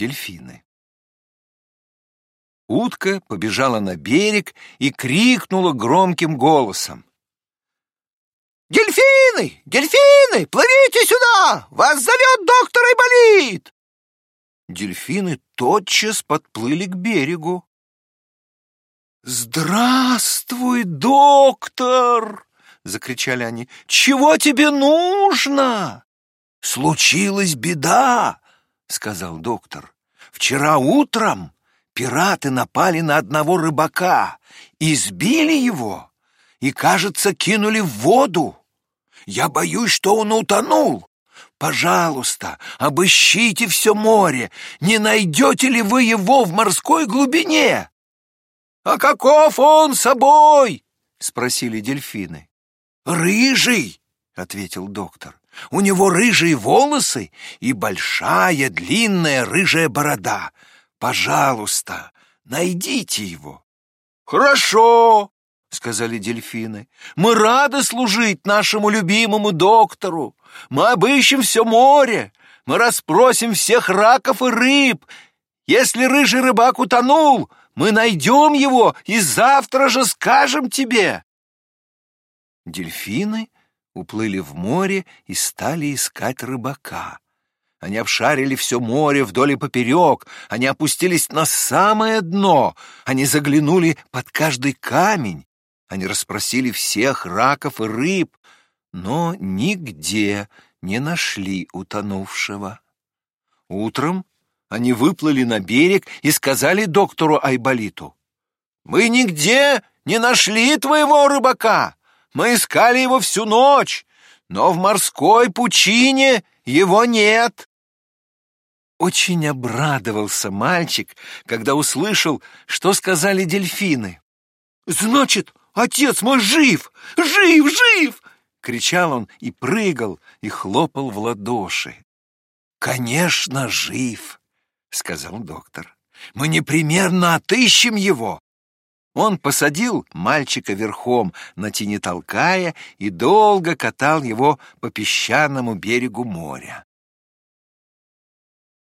дельфины. Утка побежала на берег и крикнула громким голосом. «Дельфины! Дельфины! Плывите сюда! Вас зовет доктор Айболит!» Дельфины тотчас подплыли к берегу. «Здравствуй, доктор!» — закричали они. «Чего тебе нужно?» «Случилась беда!» — сказал доктор. «Вчера утром пираты напали на одного рыбака, избили его и, кажется, кинули в воду. Я боюсь, что он утонул. Пожалуйста, обыщите все море. Не найдете ли вы его в морской глубине? — А каков он собой? — спросили дельфины. — Рыжий, — ответил доктор. У него рыжие волосы и большая длинная рыжая борода. Пожалуйста, найдите его. — Хорошо, — сказали дельфины. «Мы рады служить нашему любимому доктору. Мы обыщем все море. Мы расспросим всех раков и рыб. Если рыжий рыбак утонул, мы найдем его и завтра же скажем тебе». Дельфины уплыли в море и стали искать рыбака. Они обшарили все море вдоль и поперек, они опустились на самое дно, они заглянули под каждый камень, они расспросили всех раков и рыб, но нигде не нашли утонувшего. Утром они выплыли на берег и сказали доктору Айболиту, «Мы нигде не нашли твоего рыбака. Мы искали его всю ночь, но в морской пучине его нет». Очень обрадовался мальчик, когда услышал, что сказали дельфины. «Значит, Отец мой жив! Жив! Жив!» — кричал он и прыгал, и хлопал в ладоши. «Конечно, жив!» — сказал доктор. «Мы непременно отыщем его!» Он посадил мальчика верхом на тени толкая и долго катал его по песчаному берегу моря.